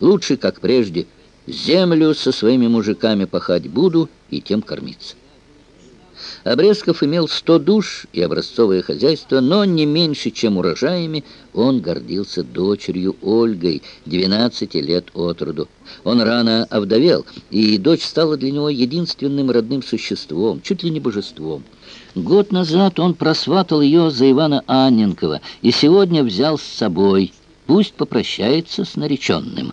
Лучше, как прежде, землю со своими мужиками пахать буду и тем кормиться. Обрезков имел сто душ и образцовое хозяйство, но не меньше, чем урожаями, он гордился дочерью Ольгой, 12 лет от роду. Он рано овдовел, и дочь стала для него единственным родным существом, чуть ли не божеством. Год назад он просватал ее за Ивана Анненкова и сегодня взял с собой, пусть попрощается с нареченным.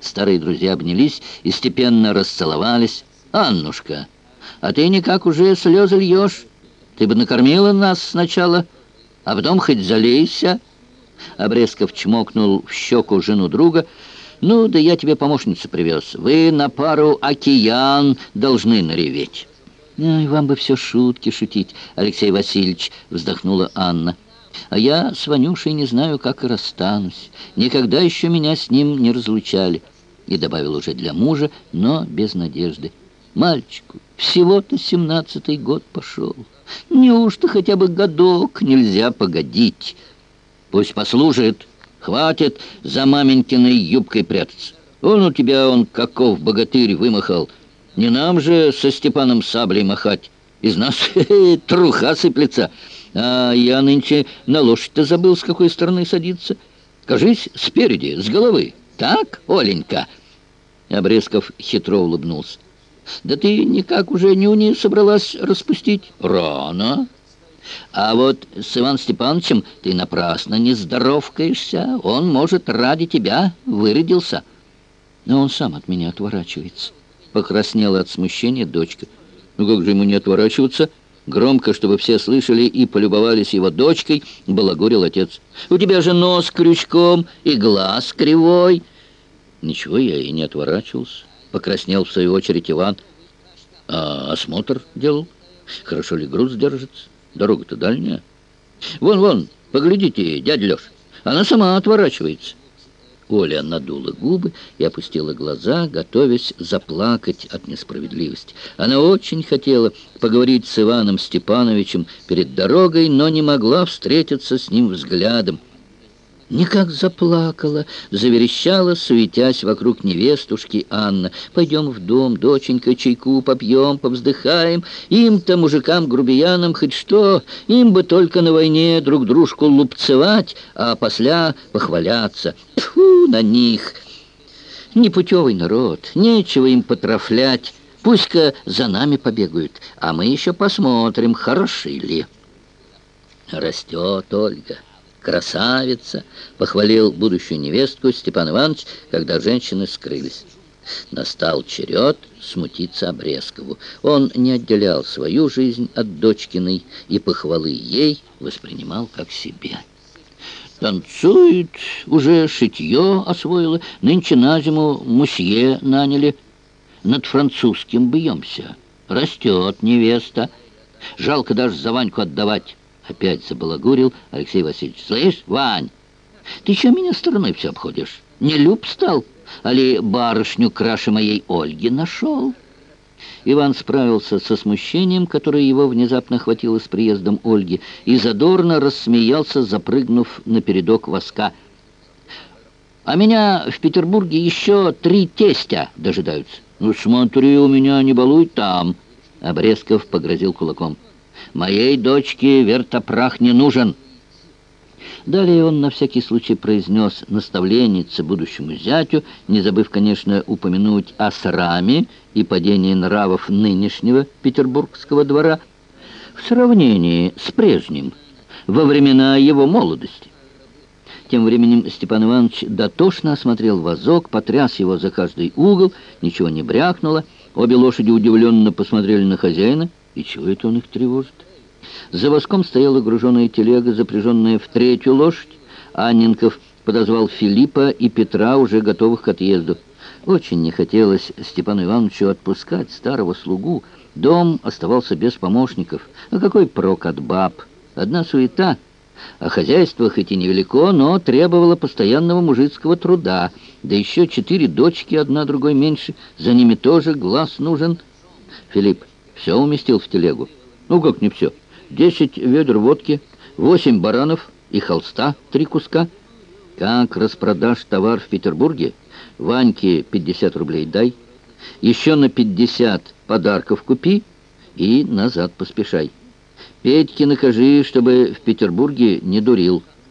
Старые друзья обнялись и степенно расцеловались. «Аннушка!» А ты никак уже слезы льешь. Ты бы накормила нас сначала, а потом хоть залейся». Обрезков чмокнул в щеку жену друга. «Ну, да я тебе помощницу привез. Вы на пару океан должны нареветь». «Ай, вам бы все шутки шутить, Алексей Васильевич», — вздохнула Анна. «А я с Ванюшей не знаю, как и расстанусь. Никогда еще меня с ним не разлучали». И добавил уже для мужа, но без надежды. «Мальчику всего-то семнадцатый год пошел. Неужто хотя бы годок нельзя погодить? Пусть послужит. Хватит за маменькиной юбкой прятаться. Он у тебя, он каков богатырь вымахал. Не нам же со Степаном саблей махать. Из нас труха сыплется. А я нынче на лошадь-то забыл, с какой стороны садиться. Кажись, спереди, с головы. Так, Оленька?» Обрезков хитро улыбнулся. Да ты никак уже нюни собралась распустить? Рано. А вот с Иван Степановичем ты напрасно не здоровкаешься. Он, может, ради тебя выродился. Но он сам от меня отворачивается. Покраснела от смущения дочка. Ну как же ему не отворачиваться? Громко, чтобы все слышали и полюбовались его дочкой, балагурил отец. «У тебя же нос крючком и глаз кривой». Ничего, я и не отворачивался. Покраснел в свою очередь Иван. А осмотр делал? Хорошо ли груз держится? Дорога-то дальняя. Вон, вон, поглядите, дядя Леш, она сама отворачивается. Оля надула губы и опустила глаза, готовясь заплакать от несправедливости. Она очень хотела поговорить с Иваном Степановичем перед дорогой, но не могла встретиться с ним взглядом. Никак заплакала, заверещала, суетясь вокруг невестушки Анна. «Пойдем в дом, доченька, чайку попьем, повздыхаем. Им-то, мужикам-грубиянам, хоть что, им бы только на войне друг дружку лупцевать, а после похваляться. Тьфу на них! Непутевый народ, нечего им потрафлять. Пусть-ка за нами побегают, а мы еще посмотрим, хороши ли». Растет Ольга. «Красавица!» — похвалил будущую невестку Степан Иванович, когда женщины скрылись. Настал черед смутиться Обрезкову. Он не отделял свою жизнь от дочкиной и похвалы ей воспринимал как себе. Танцует, уже шитье освоила, нынче на зиму мусье наняли. Над французским бьемся. Растет невеста. Жалко даже за Ваньку отдавать. Опять забалагурил Алексей Васильевич. «Слышь, Вань, ты что меня стороной все обходишь? Не люб стал? Али барышню краше моей Ольги нашел?» Иван справился со смущением, которое его внезапно хватило с приездом Ольги, и задорно рассмеялся, запрыгнув на передок воска. «А меня в Петербурге еще три тестя дожидаются». «Ну смотри, у меня не балуй там», — Обрезков погрозил кулаком. Моей дочке вертопрах не нужен». Далее он на всякий случай произнес наставленнице будущему зятю, не забыв, конечно, упомянуть о сраме и падении нравов нынешнего петербургского двора в сравнении с прежним, во времена его молодости. Тем временем Степан Иванович дотошно осмотрел вазок, потряс его за каждый угол, ничего не брякнуло. Обе лошади удивленно посмотрели на хозяина. И чего это он их тревожит? За воском стояла груженная телега, запряженная в третью лошадь. Анненков подозвал Филиппа и Петра, уже готовых к отъезду. Очень не хотелось Степану Ивановичу отпускать старого слугу. Дом оставался без помощников. А какой прок от баб? Одна суета. А хозяйство хоть и невелико, но требовало постоянного мужицкого труда. Да еще четыре дочки, одна другой меньше. За ними тоже глаз нужен. Филипп, все уместил в телегу. Ну, как не все. Десять ведер водки, восемь баранов и холста, три куска. Как распродашь товар в Петербурге? Ваньке 50 рублей дай. Еще на 50 подарков купи и назад поспешай. Петьке накажи, чтобы в Петербурге не дурил.